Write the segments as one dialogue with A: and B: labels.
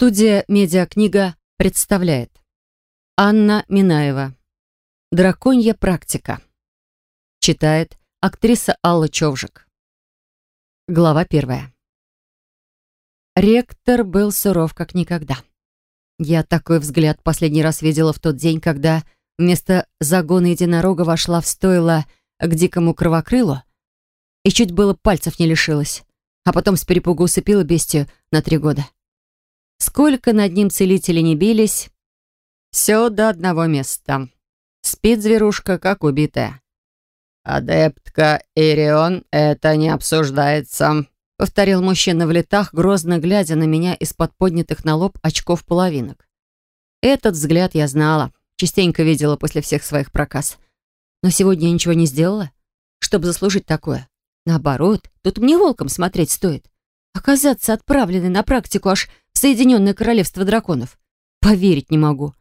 A: Студия «Медиакнига» представляет. Анна Минаева. «Драконья практика» Читает актриса Алла Човжик. Глава первая. Ректор был суров как никогда. Я такой взгляд последний раз видела в тот день, когда вместо загона единорога вошла в стойло к дикому кровокрылу и чуть было пальцев не лишилась, а потом с перепугу усыпила бестию на три года. Сколько над ним целители не бились, все до одного места. Спит зверушка, как убитая. «Адептка Ирион, это не обсуждается», — повторил мужчина в летах, грозно глядя на меня из-под поднятых на лоб очков половинок. Этот взгляд я знала, частенько видела после всех своих проказ. Но сегодня я ничего не сделала, чтобы заслужить такое. Наоборот, тут мне волком смотреть стоит. Оказаться отправленной на практику аж Соединенное Королевство Драконов. Поверить не могу.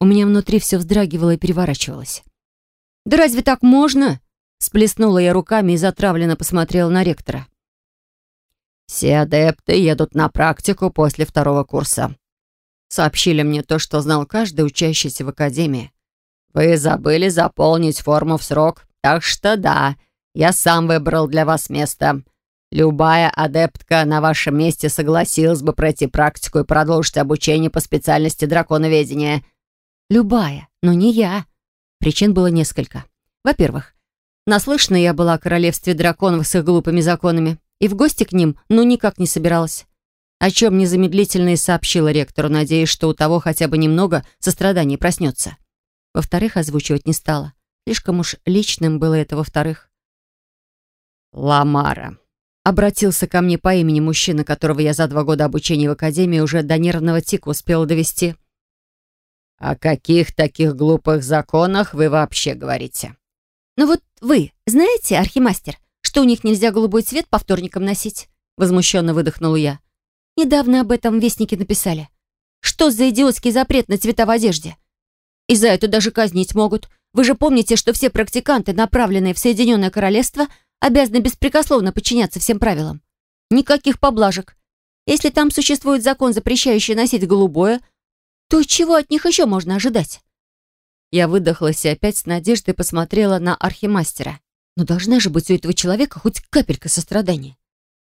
A: У меня внутри все вздрагивало и переворачивалось. «Да разве так можно?» Сплеснула я руками и затравленно посмотрела на ректора. «Все адепты едут на практику после второго курса», сообщили мне то, что знал каждый учащийся в академии. «Вы забыли заполнить форму в срок, так что да, я сам выбрал для вас место. Любая адептка на вашем месте согласилась бы пройти практику и продолжить обучение по специальности драконоведения. Любая, но не я. Причин было несколько. Во-первых, наслышана я была о королевстве драконов с их глупыми законами, и в гости к ним ну никак не собиралась. О чем незамедлительно и сообщила ректору, надеясь, что у того хотя бы немного сострадания проснется. Во-вторых, озвучивать не стала. Слишком уж личным было это во-вторых. «Ламара», Обратился ко мне по имени мужчина, которого я за два года обучения в академии уже до нервного тика успел довести. «О каких таких глупых законах вы вообще говорите?»
B: «Ну вот вы знаете, архимастер, что у них нельзя голубой цвет по вторникам носить?» Возмущенно выдохнула я. «Недавно об этом вестники написали. Что за идиотский запрет на цвета в одежде? И за это даже казнить могут. Вы же помните, что все практиканты, направленные в Соединенное Королевство, обязаны беспрекословно подчиняться всем правилам. Никаких поблажек. Если там существует закон, запрещающий носить голубое, то чего от них еще можно ожидать?
A: Я выдохлась и опять с надеждой посмотрела на архимастера. Но должна же быть у этого человека хоть капелька сострадания.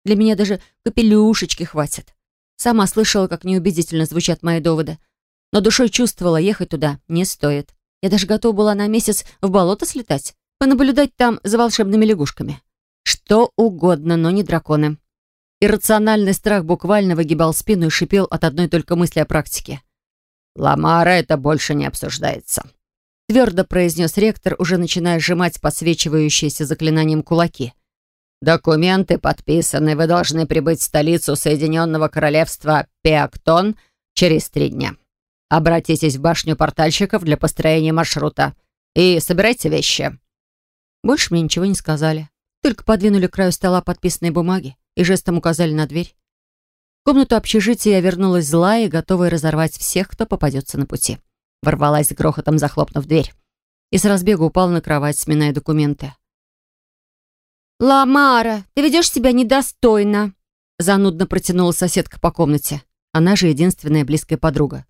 A: Для меня даже капелюшечки хватит. Сама слышала, как неубедительно звучат мои доводы. Но душой чувствовала, ехать туда не стоит. Я даже готова была на месяц в болото слетать понаблюдать там за волшебными лягушками. Что угодно, но не драконы. Иррациональный страх буквально выгибал спину и шипел от одной только мысли о практике. «Ламара, это больше не обсуждается», — твердо произнес ректор, уже начиная сжимать подсвечивающиеся заклинанием кулаки. «Документы подписаны. Вы должны прибыть в столицу Соединенного Королевства Пеактон через три дня. Обратитесь в башню портальщиков для построения маршрута и собирайте вещи». Больше мне ничего не сказали. Только подвинули к краю стола подписанные бумаги и жестом указали на дверь. В комнату общежития я вернулась злая и готовая разорвать всех, кто попадется на пути. Ворвалась с грохотом, захлопнув дверь. И с разбега упала на кровать, сминая документы.
B: «Ламара, ты ведешь себя недостойно!»
A: Занудно протянула соседка по комнате. Она же единственная близкая подруга.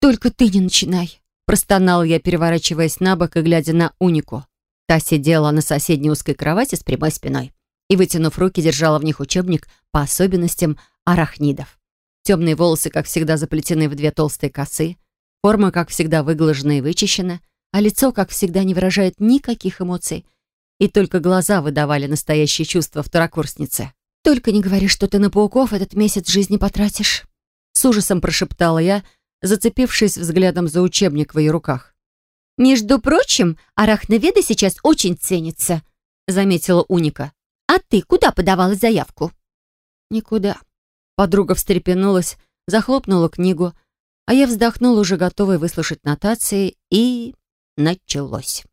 B: «Только ты не начинай!»
A: Простонал я, переворачиваясь на бок и глядя на Унику. Та сидела на соседней узкой кровати с прямой спиной и, вытянув руки, держала в них учебник по особенностям арахнидов. Темные волосы, как всегда, заплетены в две толстые косы, форма, как всегда, выглажена и вычищена, а лицо, как всегда, не выражает никаких эмоций. И только глаза выдавали настоящие чувства второкурсницы.
B: «Только не говори, что ты на пауков этот месяц жизни потратишь»,
A: с ужасом прошептала я, зацепившись взглядом за учебник в ее руках.
B: «Между прочим, арахноведы сейчас очень ценятся», — заметила Уника. «А ты куда подавала заявку?»
A: «Никуда». Подруга встрепенулась, захлопнула книгу, а я вздохнула, уже готовая выслушать нотации, и началось.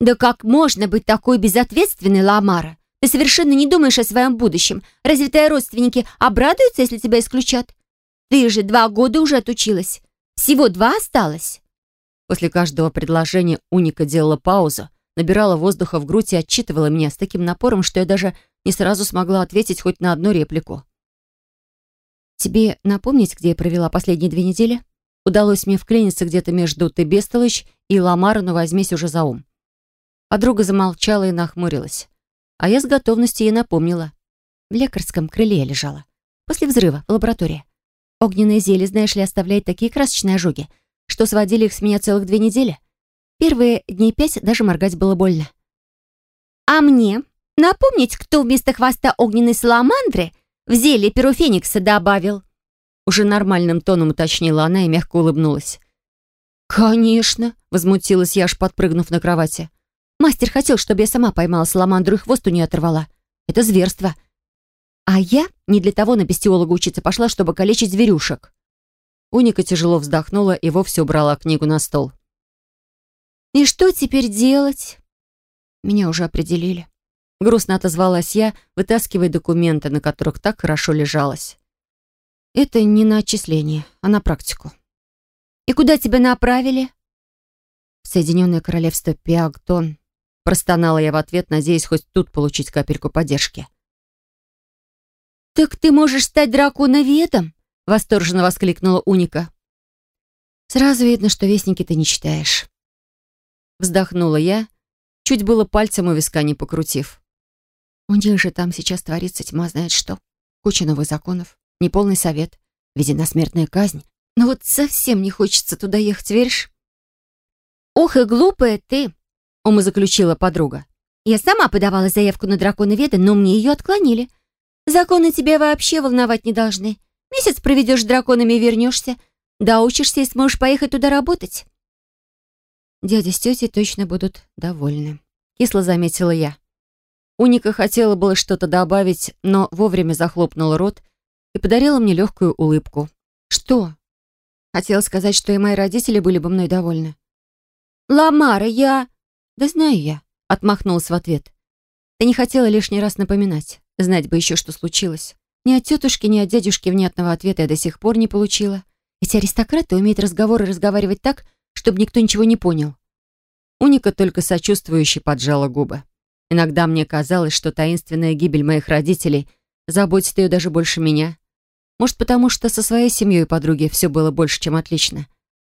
B: «Да как можно быть такой безответственной, Ламара? Ты совершенно не думаешь о своем будущем. Разве твои родственники обрадуются, если тебя исключат? Ты же два года уже отучилась. Всего два осталось».
A: После каждого предложения Уника делала паузу, набирала воздуха в грудь и отчитывала меня с таким напором, что я даже не сразу смогла ответить хоть на одну реплику. «Тебе напомнить, где я провела последние две недели?» Удалось мне вклиниться где-то между «Ты бестолочь» и «Ламара, но возьмись уже за ум». Подруга замолчала и нахмурилась. А я с готовностью ей напомнила. В лекарском крыле я лежала. После взрыва в лаборатории. Огненное зелье, знаешь ли, оставляет такие красочные ожоги, что сводили их с меня целых две недели. Первые дней пять даже моргать было больно.
B: «А мне напомнить, кто вместо хвоста огненной саламандры в зелье перу феникса добавил?»
A: Уже нормальным тоном уточнила она и мягко улыбнулась. «Конечно!» — возмутилась я, аж подпрыгнув на кровати. «Мастер хотел, чтобы я сама поймала саламандру и хвост у нее оторвала. Это зверство. А я не для того на бестиолога учиться пошла, чтобы калечить зверюшек». Уника тяжело вздохнула и вовсе убрала книгу на стол.
B: «И что теперь делать?»
A: Меня уже определили. Грустно отозвалась я, вытаскивая документы, на которых так хорошо лежалась. Это не на отчисление, а на практику.
B: «И куда тебя направили?»
A: «В Соединенное Королевство Пиагтон», простонала я в ответ, надеясь хоть тут получить капельку поддержки.
B: «Так ты можешь стать драконоведом?» Восторженно воскликнула Уника.
A: «Сразу видно, что вестники ты не читаешь». Вздохнула я, чуть было пальцем у виска не покрутив. У них же там сейчас творится тьма знает что. Куча новых законов, неполный совет, введена смертная казнь. Но вот совсем не хочется туда ехать, веришь?
B: «Ох и глупая ты!» — умозаключила подруга. «Я сама подавала заявку на дракона Веда, но мне ее отклонили. Законы тебя вообще волновать не должны. Месяц проведешь с драконами и вернешься. Доучишься и сможешь поехать туда работать».
A: «Дядя с тетей точно будут довольны», — кисло заметила я. Уника хотела было что-то добавить, но вовремя захлопнула рот и подарила мне легкую улыбку. «Что?» Хотела сказать, что и мои родители были бы мной довольны.
B: «Ламара, я...»
A: «Да знаю я», — отмахнулась в ответ. «Ты не хотела лишний раз напоминать. Знать бы еще, что случилось. Ни от тетушки, ни от дядюшки внятного ответа я до сих пор не получила. Эти аристократы умеют разговоры разговаривать так, чтобы никто ничего не понял». Уника только сочувствующе поджала губы. Иногда мне казалось, что таинственная гибель моих родителей заботит ее даже больше меня. Может, потому что со своей семьей и подруги все было больше, чем отлично.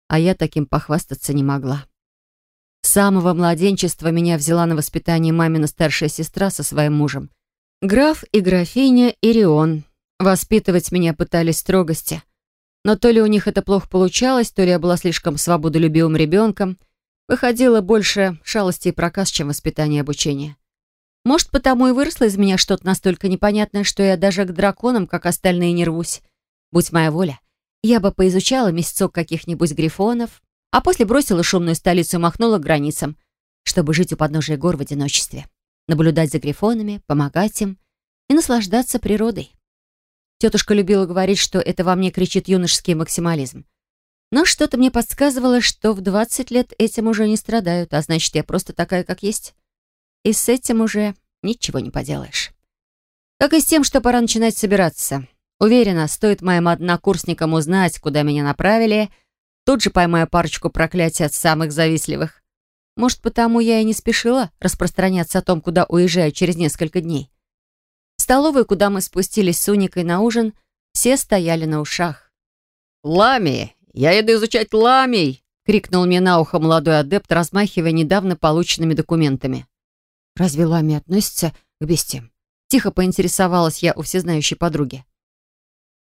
A: А я таким похвастаться не могла. С самого младенчества меня взяла на воспитание мамина старшая сестра со своим мужем. Граф и графиня Ирион. Воспитывать меня пытались строгости. Но то ли у них это плохо получалось, то ли я была слишком свободолюбивым ребенком. Выходило больше шалости и проказ, чем воспитание и обучение. Может, потому и выросло из меня что-то настолько непонятное, что я даже к драконам, как остальные, не рвусь. Будь моя воля, я бы поизучала месяцок каких-нибудь грифонов, а после бросила шумную столицу и махнула к границам, чтобы жить у подножия гор в одиночестве, наблюдать за грифонами, помогать им и наслаждаться природой. Тетушка любила говорить, что это во мне кричит юношеский максимализм. Но что-то мне подсказывало, что в 20 лет этим уже не страдают, а значит, я просто такая, как есть. И с этим уже ничего не поделаешь. Как и с тем, что пора начинать собираться. Уверена, стоит моим однокурсникам узнать, куда меня направили, тут же поймаю парочку проклятий от самых завистливых. Может, потому я и не спешила распространяться о том, куда уезжаю через несколько дней. В столовой, куда мы спустились с Уникой на ужин, все стояли на ушах.
C: «Лами! Я иду изучать ламий!» — крикнул мне на ухо молодой адепт, размахивая недавно полученными документами.
A: Разве лами относится к бестиям? Тихо поинтересовалась я у всезнающей подруги.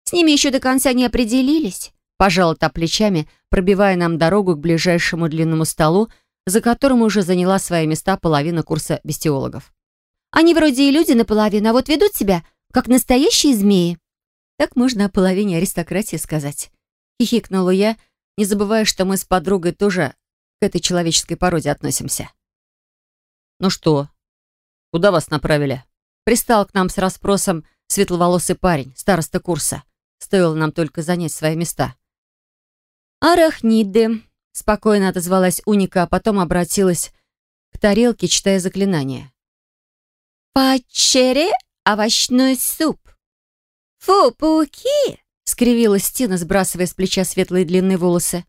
B: «С ними еще до конца не определились», пожала та плечами, пробивая нам дорогу к ближайшему длинному столу, за которым уже заняла свои места половина курса бестиологов. «Они вроде и люди наполовину, а вот ведут себя, как настоящие змеи».
A: «Так можно о половине аристократии сказать», — хихикнула я, не забывая, что мы с подругой тоже к этой человеческой породе относимся.
C: «Ну что, куда вас направили?»
A: Пристал к нам с расспросом светловолосый парень, староста курса. Стоило нам только занять свои места.
B: «Арахниды», —
A: спокойно отозвалась Уника, а потом обратилась к тарелке, читая заклинание.
B: «Пачере овощной суп». «Фу, пауки!» — скривилась Тина, сбрасывая с плеча светлые длинные волосы.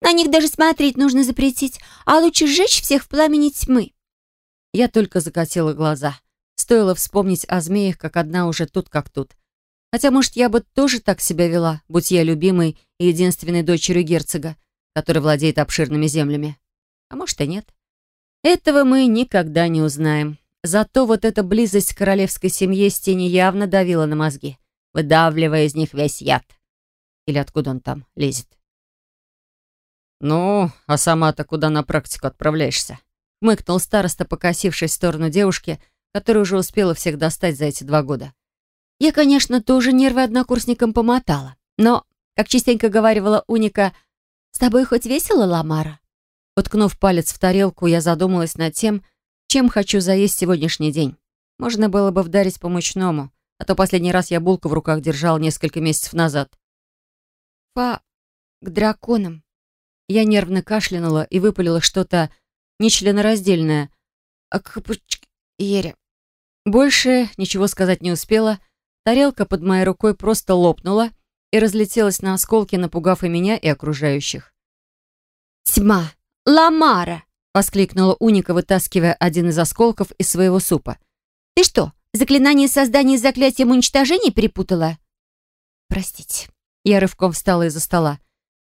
B: «На них даже смотреть нужно запретить, а лучше сжечь всех в пламени тьмы».
A: Я только закатила глаза. Стоило вспомнить о змеях, как одна уже тут, как тут. Хотя, может, я бы тоже так себя вела, будь я любимой и единственной дочерью герцога, который владеет обширными землями. А может и нет. Этого мы никогда не узнаем. Зато вот эта близость к королевской семье Стени явно давила на мозги, выдавливая из них весь яд. Или откуда он там лезет. «Ну, а сама-то куда на практику отправляешься?» Мыкнул староста, покосившись в сторону девушки, которая уже успела всех достать за эти два года. Я, конечно, тоже нервы однокурсникам помотала, но, как частенько говорила Уника, «С тобой хоть весело, Ламара?» Уткнув палец в тарелку, я задумалась над тем, чем хочу заесть сегодняшний день. Можно было бы вдарить по мучному, а то последний раз я булку в руках держал несколько месяцев назад. «Фа, к драконам». Я нервно кашлянула и выпалила что-то нечленораздельное. «А к ере». Больше ничего сказать не успела, — Тарелка под моей рукой просто лопнула и разлетелась на осколки, напугав и меня, и окружающих.
B: «Тьма! Ламара!»
A: — воскликнула Уника, вытаскивая один из осколков из своего супа.
B: «Ты что, заклинание создания с заклятием уничтожения перепутала?»
A: «Простите». Я рывком встала из-за стола.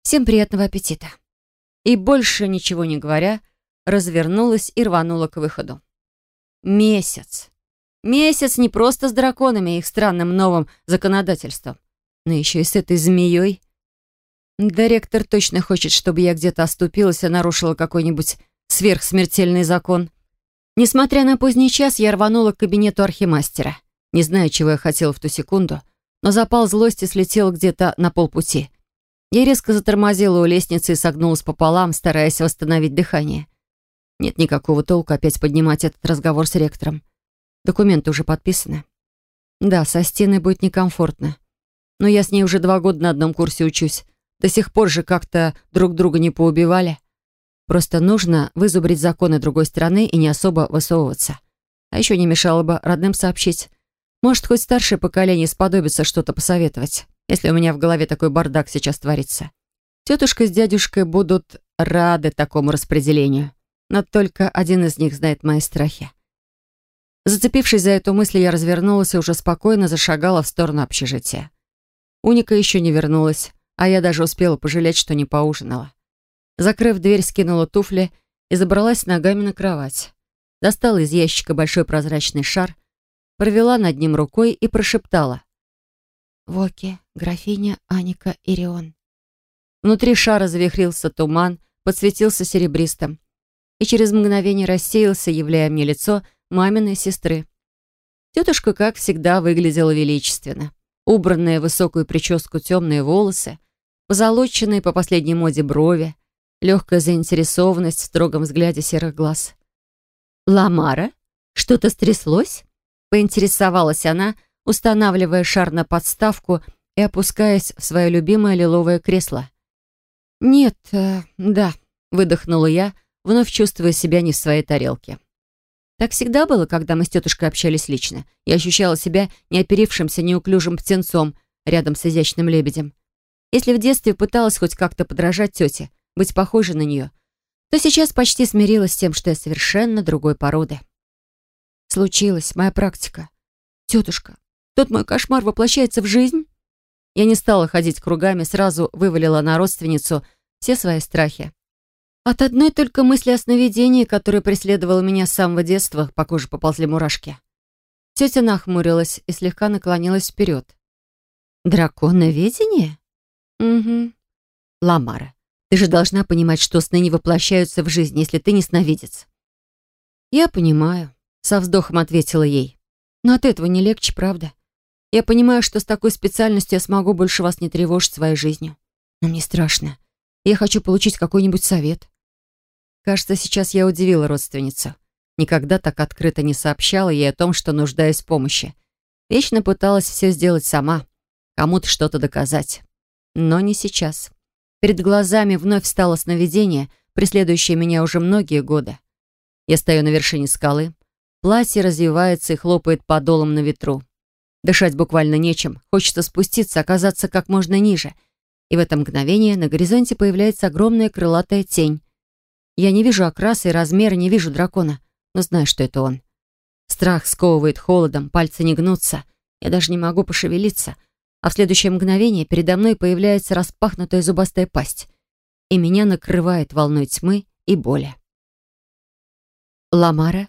A: «Всем приятного аппетита». И больше ничего не говоря, развернулась и рванула к выходу. Месяц. Месяц не просто с драконами и их странным новым законодательством, но еще и с этой змеей. Директор точно хочет, чтобы я где-то оступилась и нарушила какой-нибудь сверхсмертельный закон. Несмотря на поздний час, я рванула к кабинету архимастера. Не знаю, чего я хотела в ту секунду, но запал злости слетел где-то на полпути. Я резко затормозила у лестницы и согнулась пополам, стараясь восстановить дыхание. Нет никакого толка опять поднимать этот разговор с ректором. Документы уже подписаны. Да, со стеной будет некомфортно. Но я с ней уже два года на одном курсе учусь. До сих пор же как-то друг друга не поубивали. Просто нужно вызубрить законы другой страны и не особо высовываться. А еще не мешало бы родным сообщить. Может, хоть старшее поколение сподобится что-то посоветовать, если у меня в голове такой бардак сейчас творится. Тетушка с дядюшкой будут рады такому распределению. Но только один из них знает мои страхи. Зацепившись за эту мысль, я развернулась и уже спокойно зашагала в сторону общежития. Уника еще не вернулась, а я даже успела пожалеть, что не поужинала. Закрыв дверь, скинула туфли и забралась ногами на кровать. Достала из ящика большой прозрачный шар, провела над ним рукой и прошептала. «Воки, графиня Аника Ирион». Внутри шара завихрился туман, подсветился серебристым и через мгновение рассеялся, являя мне лицо — маминой сестры. Тетушка, как всегда, выглядела величественно. Убранные в высокую прическу темные волосы, позолоченные по последней моде брови, легкая заинтересованность в строгом взгляде серых глаз. «Ламара? Что-то стряслось?» — поинтересовалась она, устанавливая шар на подставку и опускаясь в свое любимое лиловое кресло. «Нет, э, да», — выдохнула я, вновь чувствуя себя не в своей тарелке. Так всегда было, когда мы с тетушкой общались лично. Я ощущала себя неоперившимся неуклюжим птенцом рядом с изящным лебедем. Если в детстве пыталась хоть как-то подражать тете, быть похожей на нее, то сейчас почти смирилась с тем, что я совершенно другой породы. Случилась моя практика. Тетушка, тот мой кошмар воплощается в жизнь? Я не стала ходить кругами, сразу вывалила на родственницу все свои страхи. От одной только мысли о сновидении, которое преследовало меня с самого детства, по коже поползли мурашки. Тетя нахмурилась и слегка наклонилась вперед. «Драконоведение?» «Угу. Ламара, ты же должна понимать, что сны не воплощаются в жизнь, если ты не сновидец». «Я понимаю», — со вздохом ответила ей. «Но от этого не легче, правда? Я понимаю, что с такой специальностью я смогу больше вас не тревожить своей жизнью. Но мне страшно. Я хочу получить какой-нибудь совет. Кажется, сейчас я удивила родственницу. Никогда так открыто не сообщала ей о том, что нуждаюсь в помощи. Вечно пыталась все сделать сама, кому-то что-то доказать. Но не сейчас. Перед глазами вновь стало сновидение, преследующее меня уже многие годы. Я стою на вершине скалы. Платье развивается и хлопает подолом на ветру. Дышать буквально нечем. Хочется спуститься, оказаться как можно ниже. И в это мгновение на горизонте появляется огромная крылатая тень. Я не вижу окраса и размера, не вижу дракона, но знаю, что это он. Страх сковывает холодом, пальцы не гнутся. Я даже не могу пошевелиться, а в следующее мгновение передо мной появляется распахнутая зубастая пасть, и меня накрывает волной тьмы и боли. «Ламара?»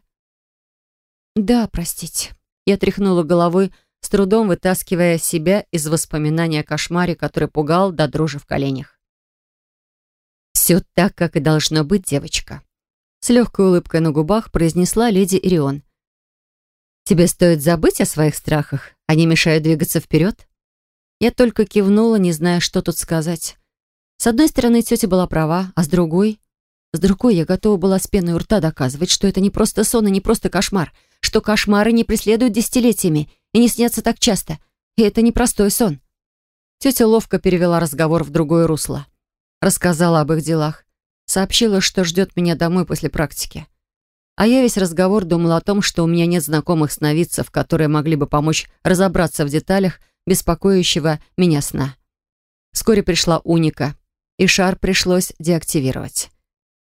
A: «Да, простите». Я тряхнула головой, с трудом вытаскивая себя из воспоминания о кошмаре, который пугал до дрожи в коленях. «Все так, как и должно быть, девочка», — с легкой улыбкой на губах произнесла леди Ирион. «Тебе стоит забыть о своих страхах, они мешают двигаться вперед?» Я только кивнула, не зная, что тут сказать. С одной стороны, тетя была права, а с другой... С другой я готова была с пеной у рта доказывать, что это не просто сон и не просто кошмар, что кошмары не преследуют десятилетиями и не снятся так часто, и это не простой сон. Тетя ловко перевела разговор в другое русло. Рассказала об их делах. Сообщила, что ждет меня домой после практики. А я весь разговор думала о том, что у меня нет знакомых сновидцев, которые могли бы помочь разобраться в деталях беспокоящего меня сна. Вскоре пришла Уника, и шар пришлось деактивировать.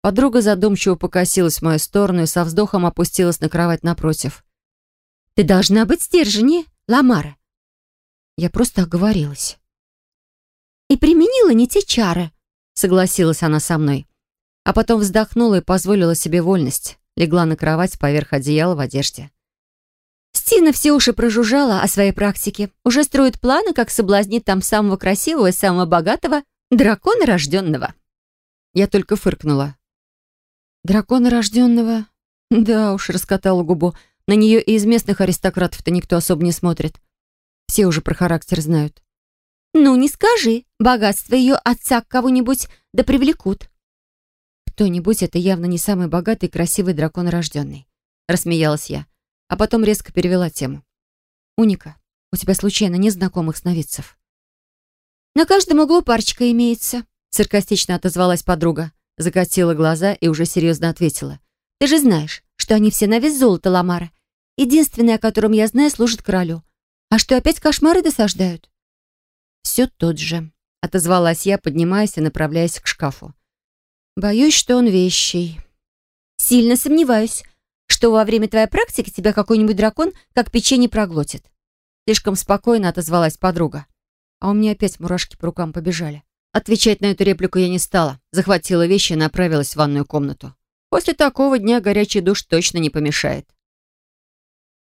A: Подруга задумчиво покосилась в мою сторону и со вздохом опустилась на кровать напротив. «Ты должна быть стерженнее, Ламара!» Я просто оговорилась. «И применила не те чары», — согласилась она со мной. А потом вздохнула и позволила себе вольность. Легла на кровать поверх одеяла в одежде. Стина все уши прожужжала о своей практике. Уже строит планы, как соблазнить там самого красивого и самого богатого дракона рожденного. Я только фыркнула. Дракона рожденного? Да уж, раскатала губу. На нее и из местных аристократов-то никто особо не смотрит. Все уже про характер знают. «Ну, не скажи. Богатство ее отца кого-нибудь да привлекут». «Кто-нибудь — это явно не самый богатый и красивый дракон рожденный», — рассмеялась я а потом резко перевела тему. «Уника, у тебя случайно нет знакомых сновидцев?» «На каждом углу парочка имеется», — саркастично отозвалась подруга, закатила глаза и уже серьезно ответила. «Ты же знаешь, что они все на вес золота Ламара. Единственное, о котором я знаю, служит королю. А что, опять кошмары досаждают?» «Все тот же», — отозвалась я, поднимаясь и направляясь к шкафу. «Боюсь, что он вещий». «Сильно сомневаюсь что во время твоей практики тебя какой-нибудь дракон как печенье проглотит. Слишком спокойно отозвалась подруга. А у меня опять мурашки по рукам побежали. Отвечать на эту реплику я не стала. Захватила вещи и направилась в ванную комнату. После такого дня горячий душ точно не помешает.